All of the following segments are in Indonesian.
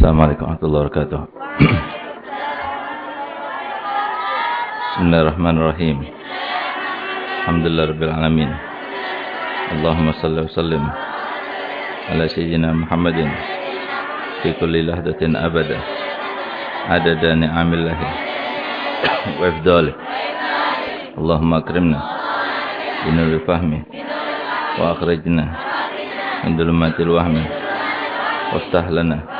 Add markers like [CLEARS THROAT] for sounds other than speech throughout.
Assalamualaikum warahmatullahi wabarakatuh. [CLEARS THROAT] Bismillahirrahmanirrahim. Alhamdulillah rabbil alamin. Allahumma salli wa sallim ala sayyidina Muhammadin fi kulli lahdatin abada adada ni'amillahi [CLEARS THROAT] wa ifdalih. Allahumma akrimna binuri fahmi wa akhrijna min dhulumatil wahmi waftah lana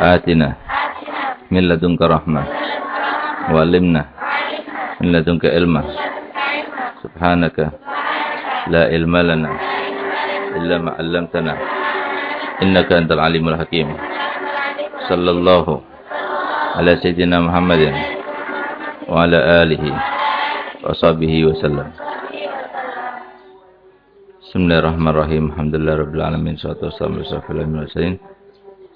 wa jammilna bil afiyah ya arhamar rahimin Rabbana atina min ladunka rahmah wa alimna min ladunka ilma subhanaka la ilma lana illa ma 'allamtana innaka antal alimul hakim sallallahu ala sayyidina muhammadin wa ala alihi wa sahbihi wa sallam Bismillahirrahmanirrahim. Alhamdulillah rabbil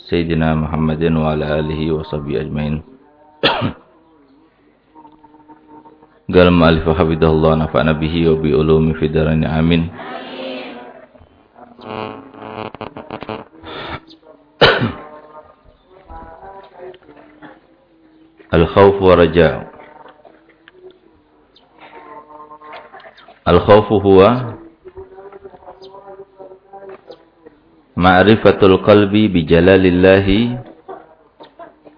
alamin. Salatu wassalamu ala asyrafil mursalin sayyidina Muhammadin wa ala alihi wa sahbihi ajmain. Gal ma'alif hafidahullah nafa'na bihi wa ma'rifatul qalbi bi jalalillahi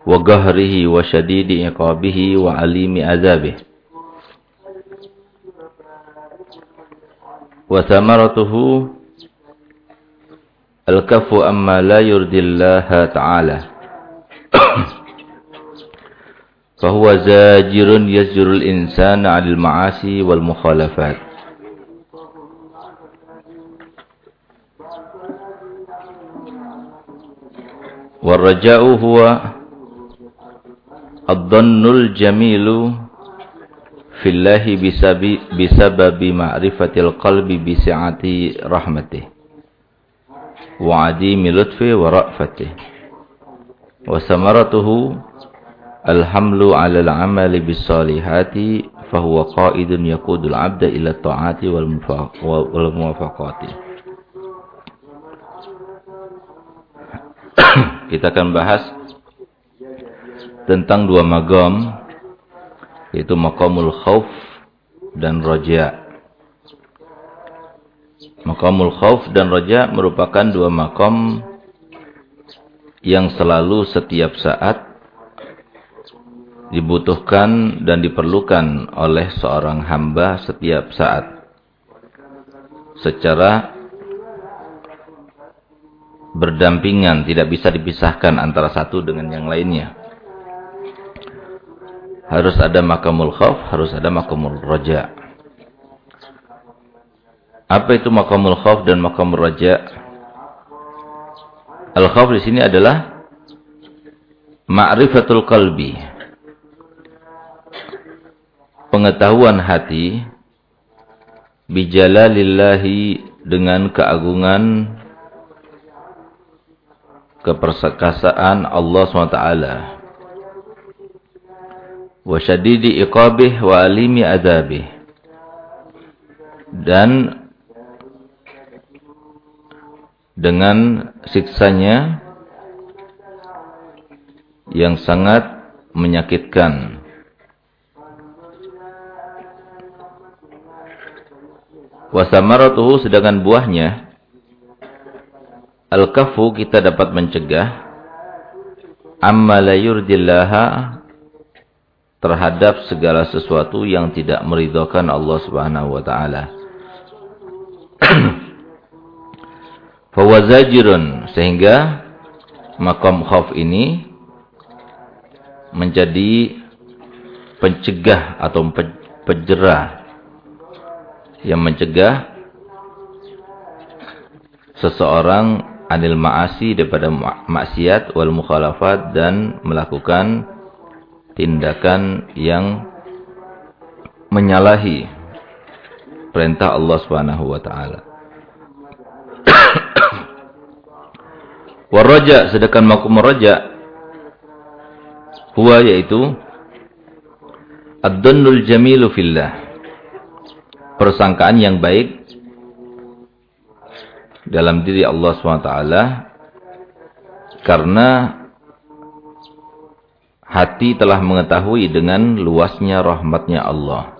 wa gahrihi wa shadidi iqabihi wa alimi azabihi wa thamaratuhu al-kafu amma la yurdillaha ta'ala fahuwa zajirun yazjurul insana 'anil ma'asi wal mukhalafat والرجاء هو الظن الجميل في الله بسبب, معرفة القلب بسعة رحمته وعديم لطفه ورأفته. وثمرته الحمل على العمل بالصالحات فهو قائد يقود العبد إلى الطاعات والموافقات. Kita akan bahas tentang dua magam yaitu makamul khauf dan roja. Makamul khauf dan roja merupakan dua makam yang selalu setiap saat dibutuhkan dan diperlukan oleh seorang hamba setiap saat secara berdampingan, tidak bisa dipisahkan antara satu dengan yang lainnya. Harus ada makamul khauf, harus ada makamul raja. Apa itu makamul khauf dan makamul raja? Al khauf di sini adalah ma'rifatul qalbi. Pengetahuan hati bijalalillahi dengan keagungan keperkasaan Allah SWT. Wa syadidi iqabih wa alimi adabih. Dan dengan siksanya yang sangat menyakitkan. Wasamaratuhu sedangkan buahnya Al-kafu kita dapat mencegah amma la yurdillaha terhadap segala sesuatu yang tidak meridhokan Allah Subhanahu wa taala. [CLEARS THROAT] Fawazajirun sehingga makam khauf ini menjadi pencegah atau penjerah yang mencegah seseorang anil ma'asi daripada maksiat wal mukhalafat dan melakukan tindakan yang menyalahi perintah Allah Subhanahu wa taala. [COUGHS] Waraja sedangkan makum raja huwa yaitu ad-dunnul jamilu fillah. Persangkaan yang baik dalam diri Allah SWT karena hati telah mengetahui dengan luasnya rahmatnya Allah.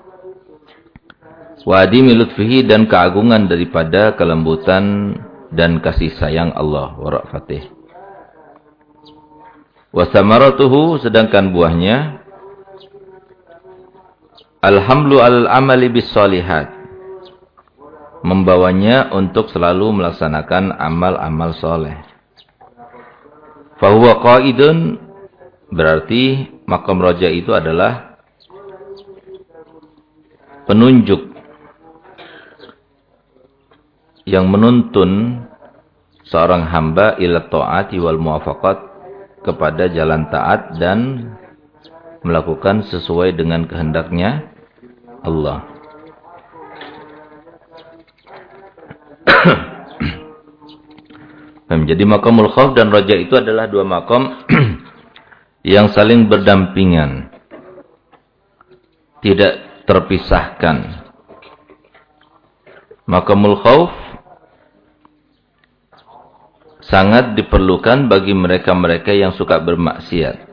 Wadi milutfihi dan keagungan daripada kelembutan dan kasih sayang Allah warahmatih. Wasamaratuhu sedangkan buahnya Alhamdu al amali bis solihat membawanya untuk selalu melaksanakan amal-amal soleh. Fahuwa qaidun berarti makam roja itu adalah penunjuk yang menuntun seorang hamba ila ta'ati wal muwafaqat kepada jalan taat dan melakukan sesuai dengan kehendaknya Allah. [CLEARS THROAT] Jadi makamul khawf dan roja itu adalah dua makam [CLEARS THROAT] yang saling berdampingan. Tidak terpisahkan. Makamul khawf sangat diperlukan bagi mereka-mereka yang suka bermaksiat.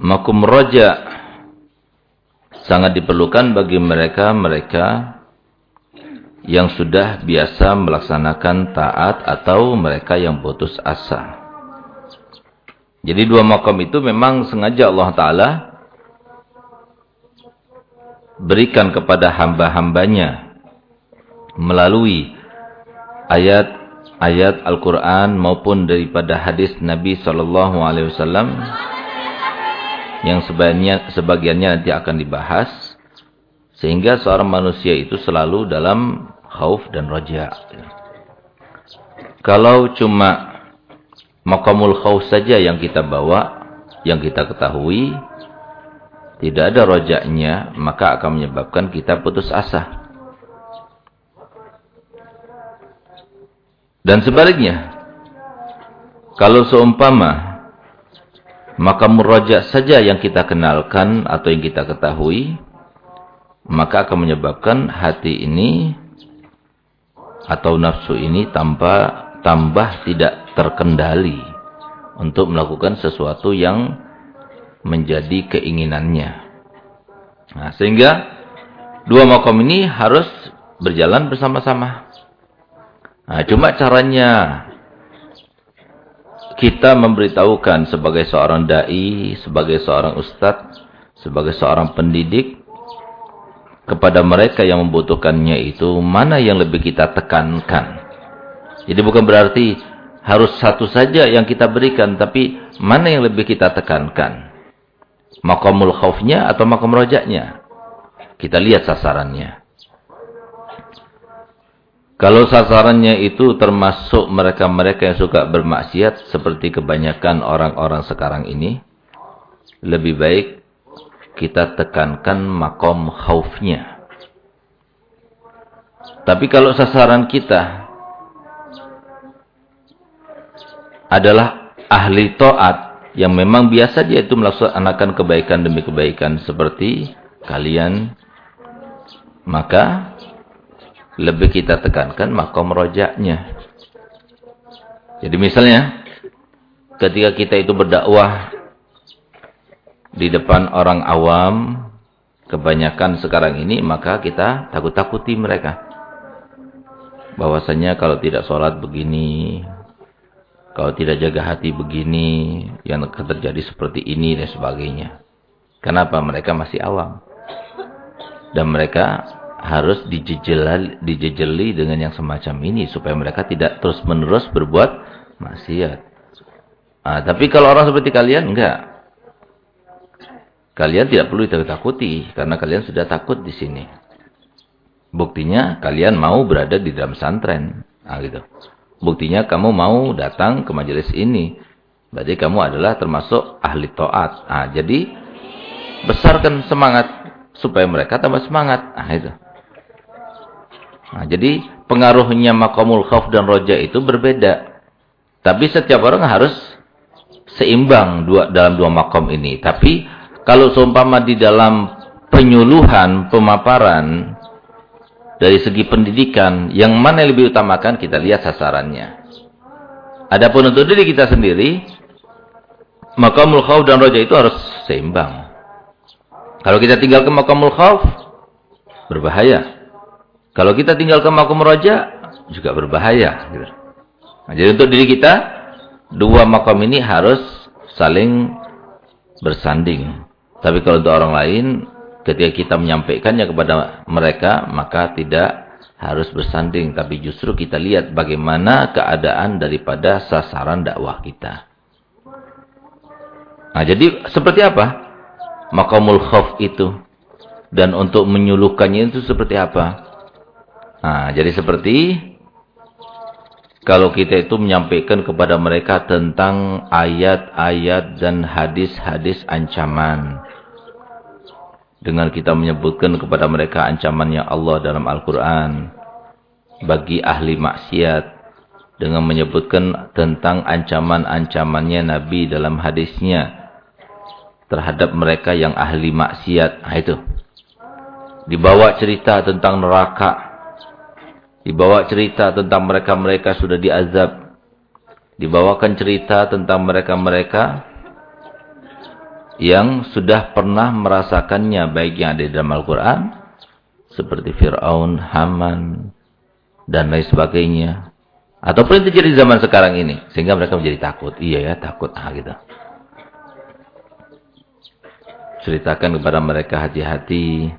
Makum roja sangat diperlukan bagi mereka-mereka yang sudah biasa melaksanakan taat atau mereka yang putus asa. Jadi dua makam itu memang sengaja Allah Ta'ala berikan kepada hamba-hambanya melalui ayat-ayat Al-Quran maupun daripada hadis Nabi Sallallahu Alaihi Wasallam yang sebagiannya, sebagiannya nanti akan dibahas sehingga seorang manusia itu selalu dalam khauf dan roja. Kalau cuma makamul khauf saja yang kita bawa, yang kita ketahui, tidak ada rojaknya, maka akan menyebabkan kita putus asa. Dan sebaliknya, kalau seumpama makamul rojak saja yang kita kenalkan atau yang kita ketahui, maka akan menyebabkan hati ini atau nafsu ini tanpa tambah tidak terkendali untuk melakukan sesuatu yang menjadi keinginannya. Nah, sehingga dua makom ini harus berjalan bersama-sama. Nah, cuma caranya kita memberitahukan sebagai seorang dai, sebagai seorang ustadz, sebagai seorang pendidik kepada mereka yang membutuhkannya itu mana yang lebih kita tekankan. Jadi bukan berarti harus satu saja yang kita berikan, tapi mana yang lebih kita tekankan. Makamul khaufnya atau makam rojaknya. Kita lihat sasarannya. Kalau sasarannya itu termasuk mereka-mereka yang suka bermaksiat seperti kebanyakan orang-orang sekarang ini, lebih baik kita tekankan makom khaufnya. Tapi kalau sasaran kita adalah ahli to'at yang memang biasa dia itu melaksanakan kebaikan demi kebaikan seperti kalian, maka lebih kita tekankan makom rojaknya. Jadi misalnya, ketika kita itu berdakwah di depan orang awam, kebanyakan sekarang ini, maka kita takut-takuti mereka. Bahwasanya kalau tidak sholat begini, kalau tidak jaga hati begini, yang terjadi seperti ini dan sebagainya. Kenapa? Mereka masih awam. Dan mereka harus dijejeli, dijejeli dengan yang semacam ini supaya mereka tidak terus-menerus berbuat maksiat. Nah, tapi kalau orang seperti kalian enggak. Kalian tidak perlu ditakuti karena kalian sudah takut di sini. Buktinya kalian mau berada di dalam santren. Nah, gitu. Buktinya kamu mau datang ke majelis ini. Berarti kamu adalah termasuk ahli to'at. Nah, jadi besarkan semangat supaya mereka tambah semangat. Nah, itu. Nah, jadi pengaruhnya makamul khauf dan roja itu berbeda. Tapi setiap orang harus seimbang dua, dalam dua makom ini. Tapi kalau seumpama di dalam penyuluhan, pemaparan, dari segi pendidikan, yang mana yang lebih utamakan kita lihat sasarannya. Adapun untuk diri kita sendiri, makamul khauf dan roja itu harus seimbang. Kalau kita tinggal ke makamul khauf, berbahaya. Kalau kita tinggal ke makom roja, juga berbahaya. Nah, jadi untuk diri kita, dua makam ini harus saling bersanding. Tapi kalau untuk orang lain, ketika kita menyampaikannya kepada mereka, maka tidak harus bersanding. Tapi justru kita lihat bagaimana keadaan daripada sasaran dakwah kita. Nah, jadi seperti apa? Makamul khawf itu. Dan untuk menyuluhkannya itu seperti apa? Nah, jadi seperti kalau kita itu menyampaikan kepada mereka tentang ayat-ayat dan hadis-hadis ancaman dengan kita menyebutkan kepada mereka ancamannya Allah dalam Al-Quran bagi ahli maksiat dengan menyebutkan tentang ancaman-ancamannya Nabi dalam hadisnya terhadap mereka yang ahli maksiat. Nah, itu. Dibawa cerita tentang neraka. Dibawa cerita tentang mereka-mereka sudah diazab. Dibawakan cerita tentang mereka-mereka yang sudah pernah merasakannya baik yang ada di dalam Al-Quran seperti Fir'aun, Haman dan lain sebagainya. Ataupun yang terjadi di zaman sekarang ini sehingga mereka menjadi takut. Iya ya takut. Ah gitu. Ceritakan kepada mereka hati-hati.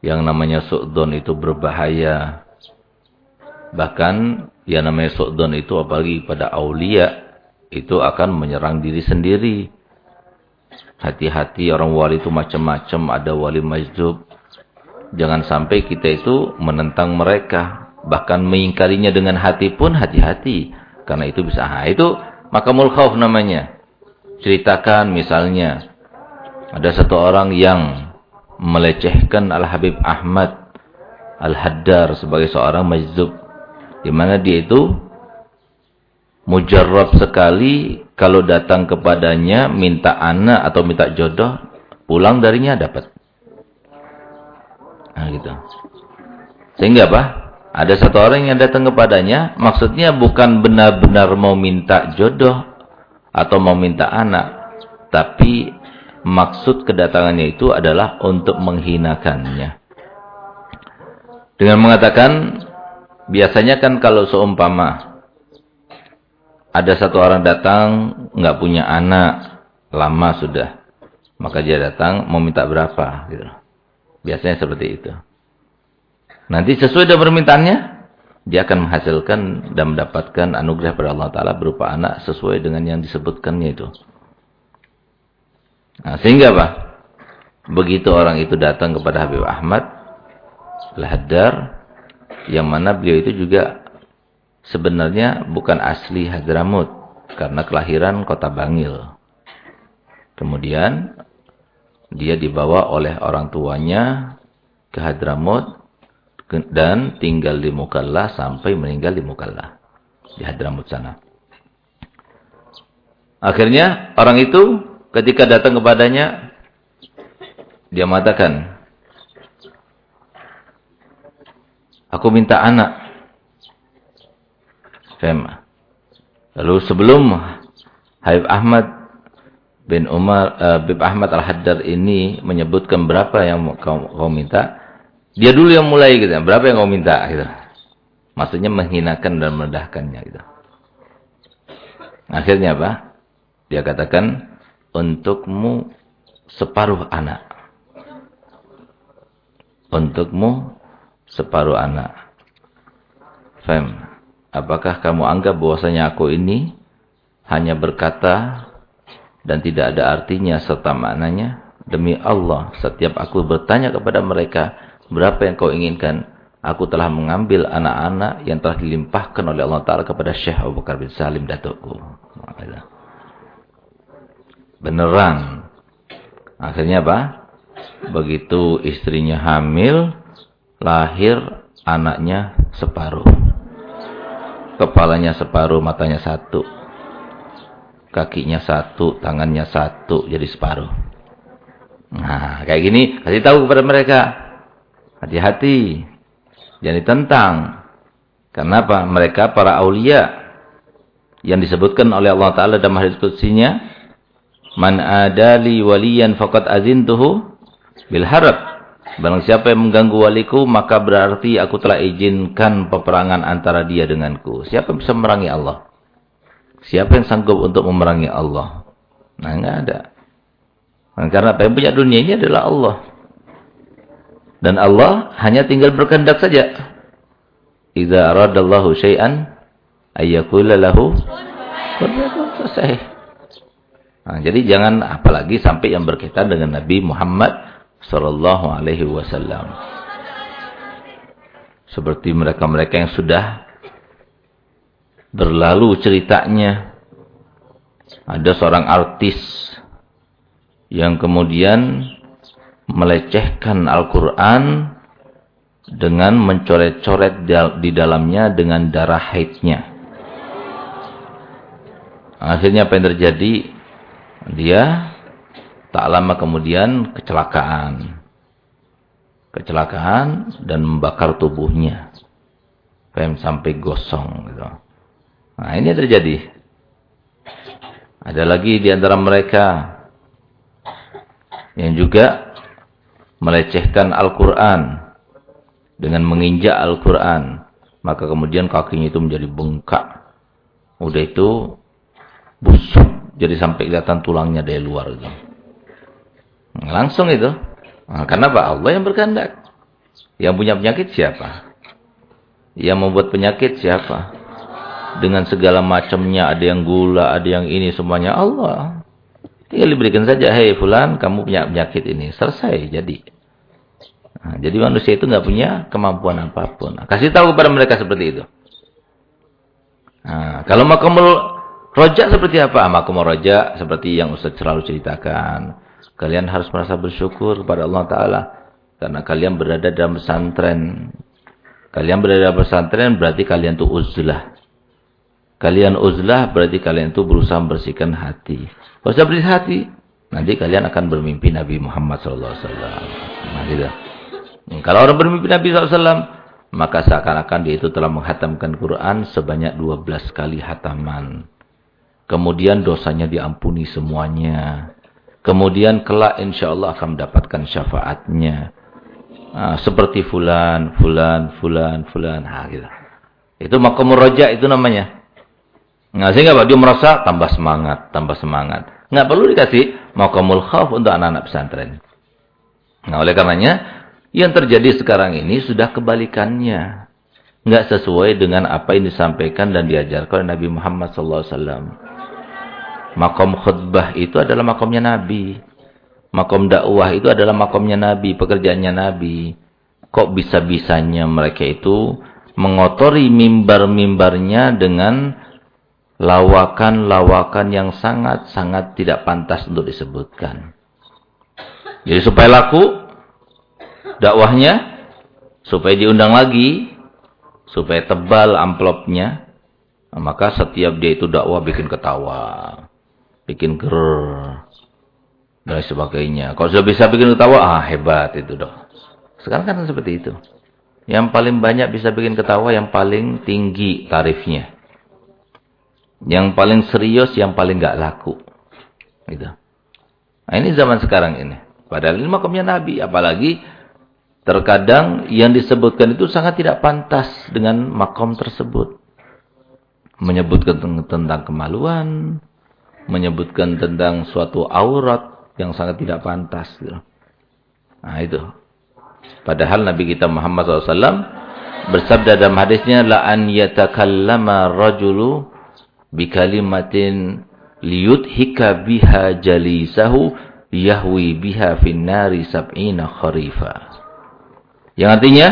Yang namanya su'don itu berbahaya. Bahkan yang namanya su'don itu apalagi pada aulia itu akan menyerang diri sendiri Hati-hati orang wali itu macam-macam, ada wali majdub. Jangan sampai kita itu menentang mereka, bahkan mengingkarinya dengan hati pun hati-hati. Karena itu bisa, ha, itu makamul khauf namanya. Ceritakan misalnya, ada satu orang yang melecehkan Al-Habib Ahmad Al-Haddar sebagai seorang majdub. Di mana dia itu mujarrab sekali kalau datang kepadanya minta anak atau minta jodoh pulang darinya dapat. Nah gitu. Sehingga apa? Ada satu orang yang datang kepadanya maksudnya bukan benar-benar mau minta jodoh atau mau minta anak tapi maksud kedatangannya itu adalah untuk menghinakannya. Dengan mengatakan biasanya kan kalau seumpama ada satu orang datang nggak punya anak lama sudah. Maka dia datang mau minta berapa gitu. Biasanya seperti itu. Nanti sesuai dengan permintaannya dia akan menghasilkan dan mendapatkan anugerah dari Allah Taala berupa anak sesuai dengan yang disebutkannya itu. Nah, sehingga apa? Begitu orang itu datang kepada Habib Ahmad Al-Haddar yang mana beliau itu juga sebenarnya bukan asli Hadramut karena kelahiran kota Bangil. Kemudian dia dibawa oleh orang tuanya ke Hadramut dan tinggal di Mukalla sampai meninggal di Mukalla di Hadramut sana. Akhirnya orang itu ketika datang kepadanya dia mengatakan Aku minta anak Fema. Lalu sebelum Habib Ahmad bin Umar uh, Habib Ahmad Al-Haddar ini menyebutkan berapa yang kau, kau minta, dia dulu yang mulai gitu, berapa yang kau minta gitu. Maksudnya menghinakan dan merendahkannya gitu. Akhirnya apa? Dia katakan untukmu separuh anak. Untukmu separuh anak. Fem. Apakah kamu anggap bahwasanya aku ini hanya berkata dan tidak ada artinya serta maknanya? Demi Allah, setiap aku bertanya kepada mereka, berapa yang kau inginkan? aku telah mengambil anak-anak yang telah dilimpahkan oleh Allah Ta'ala kepada Syekh Abu Bakar bin Salim datukku. Beneran. Akhirnya apa? Begitu istrinya hamil, lahir anaknya separuh. Kepalanya separuh, matanya satu. Kakinya satu, tangannya satu, jadi separuh. Nah, kayak gini, kasih tahu kepada mereka. Hati-hati. Jangan ditentang. Kenapa? Mereka para aulia yang disebutkan oleh Allah Ta'ala dalam hadis kutsinya. Man adali waliyan faqad azintuhu bil. Barang siapa yang mengganggu waliku, maka berarti aku telah izinkan peperangan antara dia denganku. Siapa yang bisa memerangi Allah? Siapa yang sanggup untuk memerangi Allah? Nah, enggak ada. Karena apa yang punya dunia ini adalah Allah. Dan Allah hanya tinggal berkehendak saja. Idza aradallahu syai'an ayyakula lahu selesai. Nah, jadi jangan apalagi sampai yang berkaitan dengan Nabi Muhammad sallallahu alaihi wasallam. Seperti mereka-mereka yang sudah berlalu ceritanya. Ada seorang artis yang kemudian melecehkan Al-Quran dengan mencoret-coret di dalamnya dengan darah haidnya. Akhirnya apa yang terjadi? Dia tak lama kemudian kecelakaan. Kecelakaan dan membakar tubuhnya. Sampai gosong. Gitu. Nah ini terjadi. Ada lagi di antara mereka yang juga melecehkan Al-Quran dengan menginjak Al-Quran maka kemudian kakinya itu menjadi bengkak udah itu busuk jadi sampai kelihatan tulangnya dari luar gitu. Langsung itu nah, karena? Allah yang berkehendak yang punya penyakit siapa? yang membuat penyakit siapa? dengan segala macamnya ada yang gula, ada yang ini semuanya Allah Tinggal diberikan saja, hei fulan, kamu punya penyakit ini. Selesai, jadi. Nah, jadi manusia itu nggak punya kemampuan apa pun. Nah, kasih tahu kepada mereka seperti itu. Nah, kalau makamul rojak seperti apa? Makamul rojak seperti yang Ustaz selalu ceritakan. Kalian harus merasa bersyukur kepada Allah Ta'ala. Karena kalian berada dalam pesantren. Kalian berada dalam pesantren berarti kalian itu uzlah. Kalian uzlah berarti kalian itu berusaha membersihkan hati. Kalau sudah bersih hati, nanti kalian akan bermimpi Nabi Muhammad SAW. Nah, gitu. Kalau orang bermimpi Nabi SAW, maka seakan-akan dia itu telah menghatamkan Quran sebanyak 12 kali hataman. Kemudian dosanya diampuni semuanya. Kemudian kelak insya Allah akan mendapatkan syafaatnya. Nah, seperti fulan, fulan, fulan, fulan. Nah, gitu. Itu makamur roja itu namanya. Nah, sehingga Pak, dia merasa tambah semangat, tambah semangat. Nggak perlu dikasih maqamul khauf untuk anak-anak pesantren. Nah, oleh karenanya, yang terjadi sekarang ini sudah kebalikannya. Nggak sesuai dengan apa yang disampaikan dan diajarkan oleh Nabi Muhammad SAW. Makom khutbah itu adalah makomnya Nabi. Makom dakwah itu adalah makomnya Nabi, pekerjaannya Nabi. Kok bisa-bisanya mereka itu mengotori mimbar-mimbarnya dengan lawakan-lawakan yang sangat-sangat tidak pantas untuk disebutkan. Jadi supaya laku dakwahnya, supaya diundang lagi, supaya tebal amplopnya, maka setiap dia itu dakwah bikin ketawa, bikin ger, dan sebagainya. Kalau sudah bisa bikin ketawa, ah hebat itu dong. Sekarang kan seperti itu. Yang paling banyak bisa bikin ketawa yang paling tinggi tarifnya. Yang paling serius, yang paling gak laku. Gitu. Nah ini zaman sekarang ini. Padahal ini makamnya Nabi. Apalagi terkadang yang disebutkan itu sangat tidak pantas dengan makam tersebut. Menyebutkan tentang kemaluan. Menyebutkan tentang suatu aurat yang sangat tidak pantas. Gitu. Nah itu. Padahal Nabi kita Muhammad SAW bersabda dalam hadisnya la an yatakallama rajulu bikalimatin liyudhika biha jalisahu yahwi biha finnari sab'ina kharifa. Yang artinya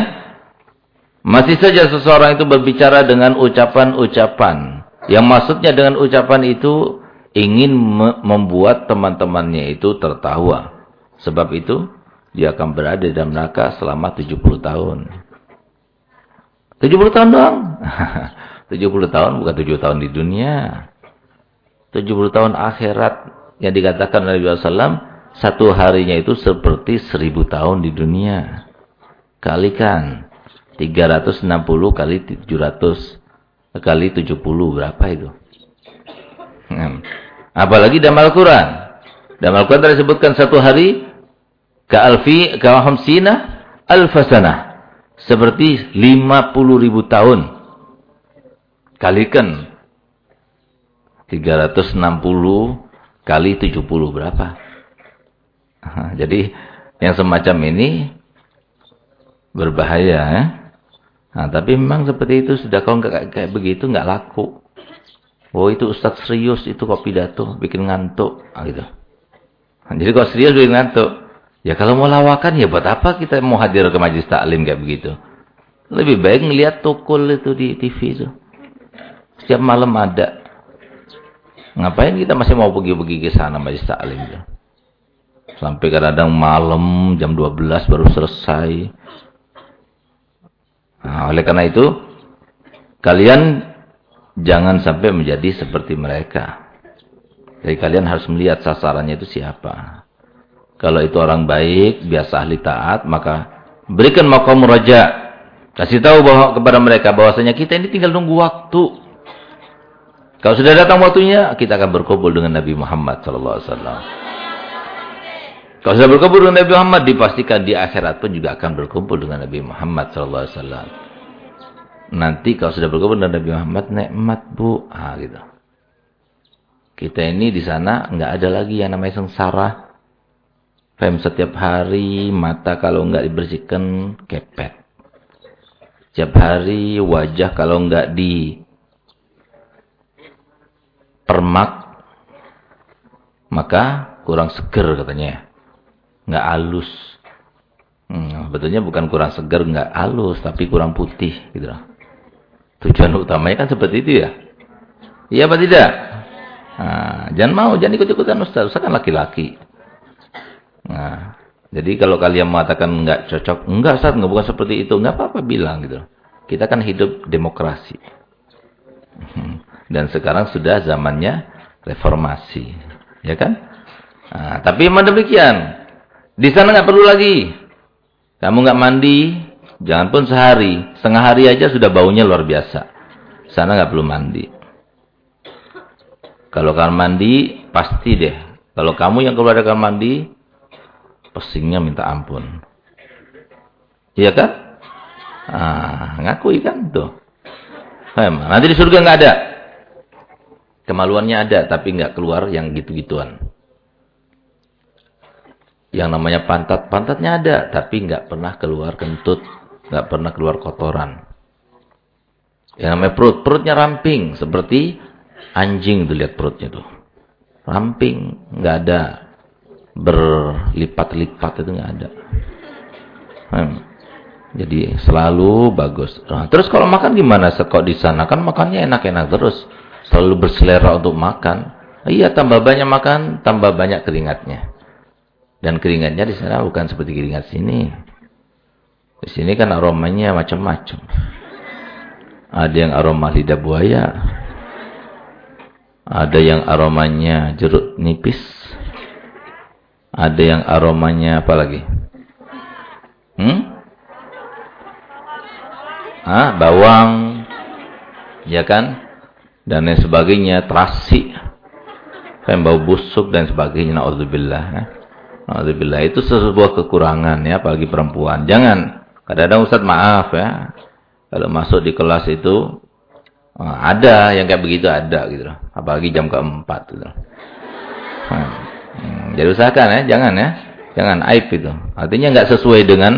Masih saja seseorang itu berbicara dengan ucapan-ucapan. Yang maksudnya dengan ucapan itu ingin membuat teman-temannya itu tertawa. Sebab itu dia akan berada dalam neraka selama 70 tahun. 70 tahun doang. [LAUGHS] 70 tahun bukan 7 tahun di dunia. 70 tahun akhirat yang dikatakan Nabi SAW, satu harinya itu seperti 1000 tahun di dunia. Kalikan 360 kali 700 kali 70 berapa itu? Hmm. Apalagi dalam Al-Quran. Dalam Al-Quran disebutkan satu hari ka'alfi ka'hamsina alfasana. Seperti 50 ribu tahun. Kalikan 360 kali 70 berapa? [LAUGHS] Jadi yang semacam ini berbahaya ya. Nah, tapi memang seperti itu sudah kalau nggak kayak begitu nggak laku. Oh itu Ustadz serius itu kok pidato bikin ngantuk nah, gitu. Jadi kalau serius bikin ngantuk, ya kalau mau lawakan ya buat apa kita mau hadir ke majlis taklim kayak begitu? Lebih baik ngelihat tukul itu di TV itu. Setiap malam ada. Ngapain kita masih mau pergi-pergi ke sana majlis taklim itu? Sampai kadang-kadang malam jam 12 baru selesai. Nah, oleh karena itu, kalian jangan sampai menjadi seperti mereka. Jadi kalian harus melihat sasarannya itu siapa. Kalau itu orang baik, biasa ahli taat, maka berikan makom raja. Kasih tahu bahwa kepada mereka bahwasanya kita ini tinggal nunggu waktu. Kalau sudah datang waktunya, kita akan berkumpul dengan Nabi Muhammad wasallam. Kalau sudah berkumpul dengan Nabi Muhammad, dipastikan di akhirat pun juga akan berkumpul dengan Nabi Muhammad SAW. Nanti kalau sudah berkumpul dengan Nabi Muhammad, nikmat bu, ah gitu. Kita ini di sana nggak ada lagi yang namanya sengsara. Fem setiap hari, mata kalau nggak dibersihkan, kepet. Setiap hari, wajah kalau nggak di permak, maka kurang seger katanya nggak halus. Hmm, betulnya bukan kurang segar, nggak halus, tapi kurang putih, gitu loh. Tujuan utamanya kan seperti itu ya. Iya apa tidak? Nah, jangan mau, jangan ikut-ikutan Ustaz. Ustaz kan laki-laki. Nah, jadi kalau kalian mengatakan nggak cocok, enggak Ustaz, nggak bukan seperti itu, nggak apa-apa bilang gitu. Kita kan hidup demokrasi. Dan sekarang sudah zamannya reformasi, ya kan? Nah, tapi memang demikian. Di sana nggak perlu lagi. Kamu nggak mandi, jangan pun sehari, setengah hari aja sudah baunya luar biasa. Sana nggak perlu mandi. Kalau kamu mandi, pasti deh. Kalau kamu yang keluar dari kamar mandi, pesingnya minta ampun. Iya kan? Ah, ngakui kan tuh. Nanti di surga nggak ada. Kemaluannya ada, tapi nggak keluar yang gitu-gituan. Yang namanya pantat, pantatnya ada, tapi nggak pernah keluar kentut, nggak pernah keluar kotoran. Yang namanya perut, perutnya ramping, seperti anjing tuh lihat perutnya tuh. Ramping, nggak ada berlipat-lipat itu nggak ada. Hmm. Jadi selalu bagus. Nah, terus kalau makan gimana? Kok di sana kan makannya enak-enak terus, selalu berselera untuk makan. Iya, tambah banyak makan, tambah banyak keringatnya. Dan keringatnya di sana bukan seperti keringat sini. Di sini kan aromanya macam-macam. Ada yang aroma lidah buaya. Ada yang aromanya jeruk nipis. Ada yang aromanya apa lagi? Hmm? Ah, bawang. Ya kan? Dan lain sebagainya, terasi. Kan bau busuk dan sebagainya. Na'udzubillah. Ya. Alhamdulillah itu sebuah kekurangan ya apalagi perempuan. Jangan kadang-kadang Ustaz maaf ya. Kalau masuk di kelas itu oh, ada yang kayak begitu ada gitu loh. Apalagi jam keempat gitu. Hmm, jadi usahakan ya, jangan ya. Jangan aib itu. Artinya nggak sesuai dengan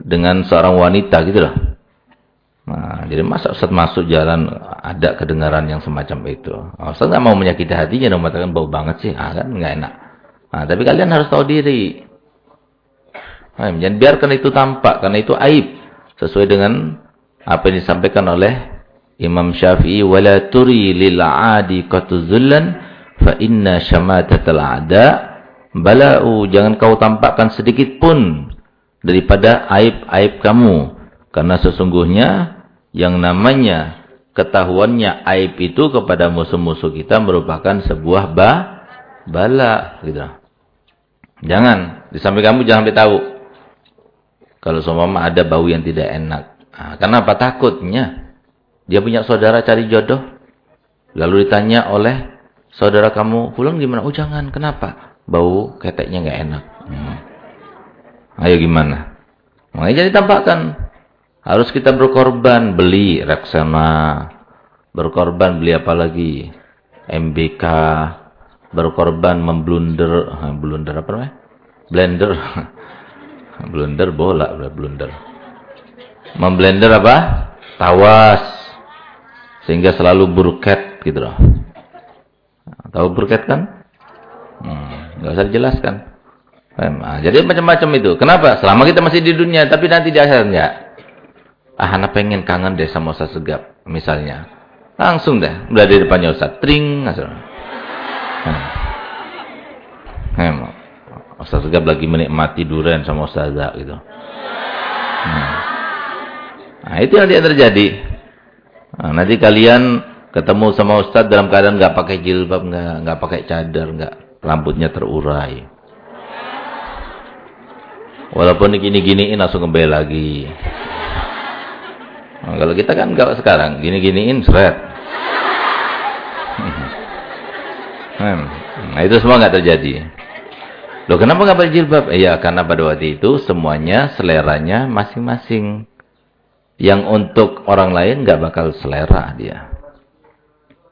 dengan seorang wanita gitu loh. Nah, jadi masa Ustaz masuk jalan ada kedengaran yang semacam itu. Oh, Ustaz nggak mau menyakiti hatinya dan mengatakan bau banget sih. Ah kan nggak enak. Nah, tapi kalian harus tahu diri. Jangan biarkan itu tampak, karena itu aib. sesuai dengan apa yang disampaikan oleh Imam Syafi'i wala turi lil 'adi qatuzullan fa inna a'da bala'u jangan kau tampakkan sedikit pun daripada aib-aib kamu karena sesungguhnya yang namanya ketahuannya aib itu kepada musuh-musuh kita merupakan sebuah ba bala gitu. Jangan di samping kamu jangan tahu. Kalau seumpama ada bau yang tidak enak. Nah, kenapa takutnya? Dia punya saudara cari jodoh. Lalu ditanya oleh saudara kamu, pulang gimana? Oh jangan, kenapa? Bau keteknya nggak enak. Hmm. Ayo gimana? Makanya jadi tampakkan. Harus kita berkorban, beli reksana. Berkorban beli apa lagi? MBK. Berkorban memblunder. Blunder apa namanya? Blender. [LAUGHS] blunder bola, blunder. Memblender apa? Tawas sehingga selalu burket gitu loh. Tahu burket kan? Hmm, gak usah dijelaskan. Nah, jadi macam-macam itu. Kenapa? Selama kita masih di dunia, tapi nanti di akhirat enggak. Ah, anak pengen kangen deh sama Ustaz Segap, misalnya. Langsung deh, udah di depannya Ustaz. Tring. Nah. Hmm. Ustaz Segap lagi menikmati durian sama Ustaz gitu. Hmm. Nah, itu yang terjadi. Nah, nanti kalian ketemu sama ustaz dalam keadaan nggak pakai jilbab, nggak pakai cadar, nggak rambutnya terurai. Walaupun gini-giniin langsung kembali lagi. Nah, kalau kita kan nggak sekarang, gini-giniin seret. Nah, itu semua nggak terjadi. Loh, kenapa nggak pakai jilbab? Iya, karena pada waktu itu semuanya seleranya masing-masing yang untuk orang lain nggak bakal selera dia.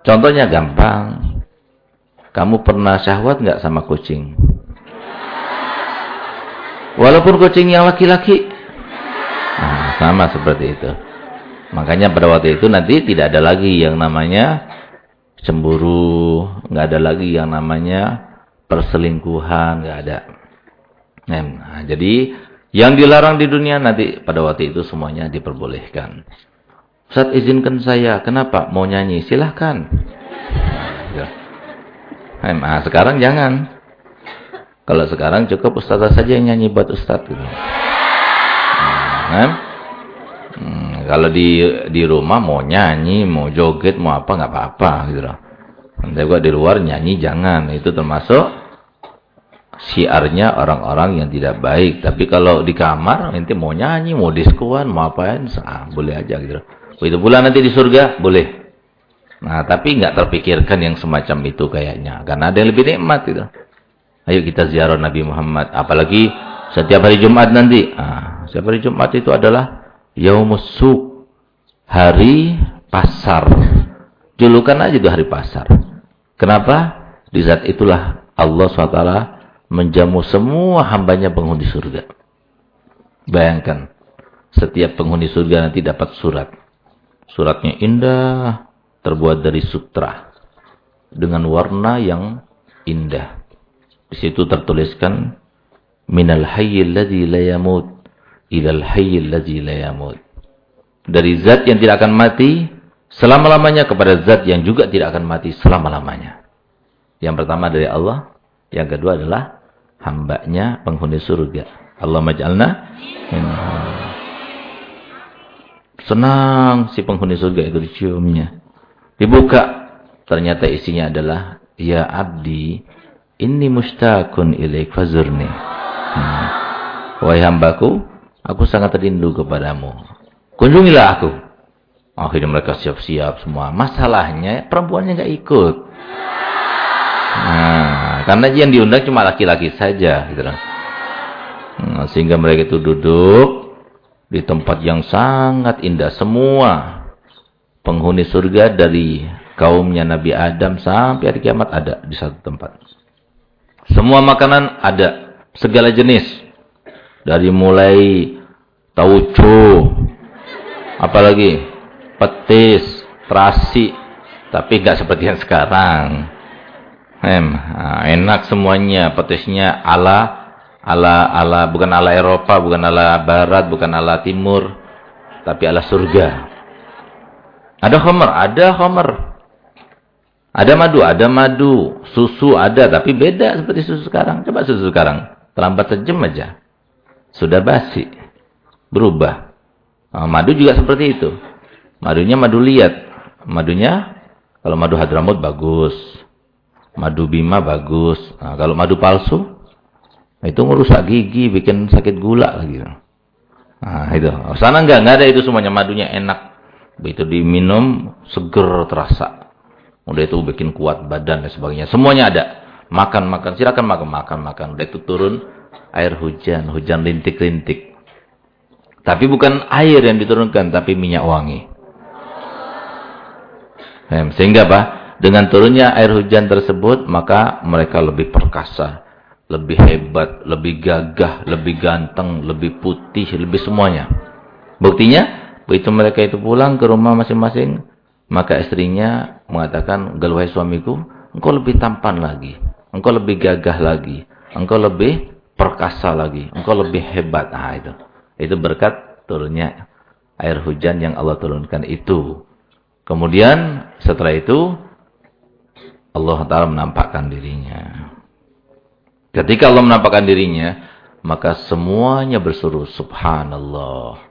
Contohnya gampang. Kamu pernah syahwat nggak sama kucing? Walaupun kucing yang laki-laki. Nah, sama seperti itu. Makanya pada waktu itu nanti tidak ada lagi yang namanya cemburu, nggak ada lagi yang namanya perselingkuhan, nggak ada. Nah, jadi yang dilarang di dunia nanti pada waktu itu semuanya diperbolehkan. Ustaz izinkan saya. Kenapa? Mau nyanyi. Silahkan. Nah, sekarang jangan. Kalau sekarang cukup ustazah saja yang nyanyi buat ustaz. Gitu. Nah, hmm, kalau di di rumah mau nyanyi, mau joget, mau apa nggak apa-apa gitu loh. Nanti gua di luar nyanyi jangan. Itu termasuk siarnya orang-orang yang tidak baik. Tapi kalau di kamar nanti mau nyanyi, mau diskuan, mau apain, ah, boleh aja gitu. Begitu pula nanti di surga, boleh. Nah, tapi nggak terpikirkan yang semacam itu kayaknya. Karena ada yang lebih nikmat gitu. Ayo kita ziarah Nabi Muhammad. Apalagi setiap hari Jumat nanti. Ah, setiap hari Jumat itu adalah Yaumus Suq. Hari pasar. Julukan aja itu hari pasar. Kenapa? Di saat itulah Allah SWT menjamu semua hambanya penghuni surga. Bayangkan, setiap penghuni surga nanti dapat surat. Suratnya indah, terbuat dari sutra. Dengan warna yang indah. Di situ tertuliskan, Minal hayyil ladzi la yamut, ilal hayyil ladzi la yamut. Dari zat yang tidak akan mati, selama-lamanya kepada zat yang juga tidak akan mati selama-lamanya. Yang pertama dari Allah, yang kedua adalah hambanya penghuni surga. Allah maj'alna Senang si penghuni surga itu diciumnya. Dibuka. Ternyata isinya adalah. Ya abdi. Inni mustakun ilaik fazurni. Hmm. Wahai hambaku. Aku sangat rindu kepadamu. Kunjungilah aku. Akhirnya mereka siap-siap semua. Masalahnya perempuannya nggak ikut. Nah, karena yang diundang cuma laki-laki saja, gitu Nah, sehingga mereka itu duduk di tempat yang sangat indah. Semua penghuni surga dari kaumnya Nabi Adam sampai hari kiamat ada di satu tempat. Semua makanan ada, segala jenis. Dari mulai tauco, apalagi petis, terasi, tapi nggak seperti yang sekarang. Em, ah, enak semuanya, petisnya ala ala ala bukan ala Eropa, bukan ala barat, bukan ala timur. tapi ala surga. Ada khamar, ada khamar. Ada madu, ada madu. Susu ada, tapi beda seperti susu sekarang. Coba susu sekarang. Terlambat sejam aja. Sudah basi. Berubah. Nah, madu juga seperti itu. Madunya madu liat. Madunya, kalau madu hadramut bagus. Madu bima bagus. Nah, kalau madu palsu, itu merusak gigi, bikin sakit gula lagi. Nah, itu. Sana enggak, enggak ada itu semuanya. Madunya enak. Begitu diminum, seger terasa. Udah itu bikin kuat badan dan sebagainya. Semuanya ada. Makan, makan. Silakan makan, makan, makan. Udah itu turun air hujan. Hujan rintik-rintik. Tapi bukan air yang diturunkan, tapi minyak wangi. Sehingga apa? Dengan turunnya air hujan tersebut, maka mereka lebih perkasa. Lebih hebat, lebih gagah, lebih ganteng, lebih putih, lebih semuanya. Buktinya, begitu mereka itu pulang ke rumah masing-masing, maka istrinya mengatakan, Galwai suamiku, engkau lebih tampan lagi. Engkau lebih gagah lagi. Engkau lebih perkasa lagi. Engkau lebih hebat. Nah itu. Itu berkat turunnya air hujan yang Allah turunkan itu. Kemudian setelah itu, Allah Ta'ala menampakkan dirinya. Ketika Allah menampakkan dirinya, maka semuanya berseru, Subhanallah.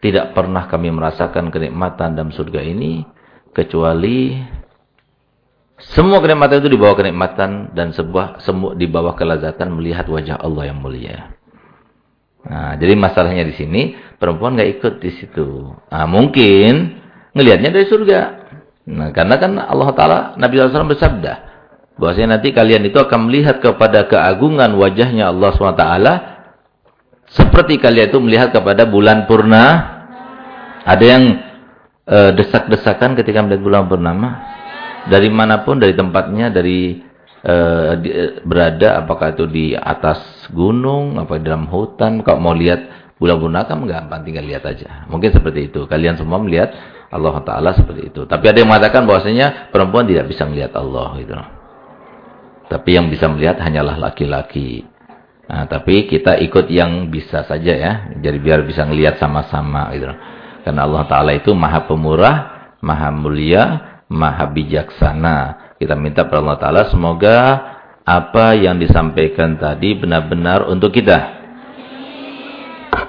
Tidak pernah kami merasakan kenikmatan dalam surga ini kecuali semua kenikmatan itu dibawa kenikmatan dan sebuah semua di bawah kelazatan melihat wajah Allah yang mulia. Nah, jadi masalahnya di sini perempuan nggak ikut di situ. Nah, mungkin ngelihatnya dari surga. Nah, karena kan Allah Taala Nabi SAW bersabda bahwasanya nanti kalian itu akan melihat kepada keagungan wajahnya Allah SWT seperti kalian itu melihat kepada bulan purna. Ada yang e, desak-desakan ketika melihat bulan purnama. Dari mana pun, dari tempatnya, dari e, di, berada, apakah itu di atas gunung, apa di dalam hutan. Kalau mau lihat bulan purnama kan gampang, tinggal lihat aja. Mungkin seperti itu. Kalian semua melihat Allah Ta'ala seperti itu. Tapi ada yang mengatakan bahwasanya perempuan tidak bisa melihat Allah. Gitu. Tapi yang bisa melihat hanyalah laki-laki. Nah, tapi kita ikut yang bisa saja ya. Jadi biar bisa ngelihat sama-sama gitu. Karena Allah Ta'ala itu maha pemurah, maha mulia, maha bijaksana. Kita minta pada Allah Ta'ala semoga apa yang disampaikan tadi benar-benar untuk kita.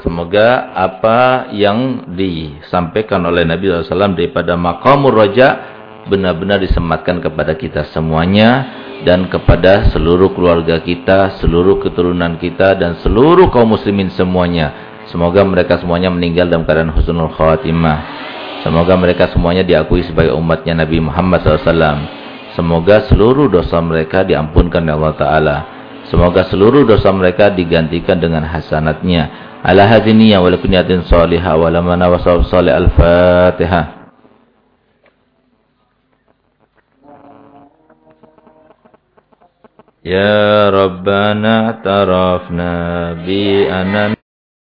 Semoga apa yang disampaikan oleh Nabi SAW daripada maqamur raja benar-benar disematkan kepada kita semuanya dan kepada seluruh keluarga kita, seluruh keturunan kita dan seluruh kaum muslimin semuanya. Semoga mereka semuanya meninggal dalam keadaan husnul khawatimah. Semoga mereka semuanya diakui sebagai umatnya Nabi Muhammad SAW. Semoga seluruh dosa mereka diampunkan oleh Allah Ta'ala. Semoga seluruh dosa mereka digantikan dengan hasanatnya. Ala hadiniya wa lakuniyatin salihah wa lamana wa salih al-fatihah. يا ربنا اعترفنا بأننا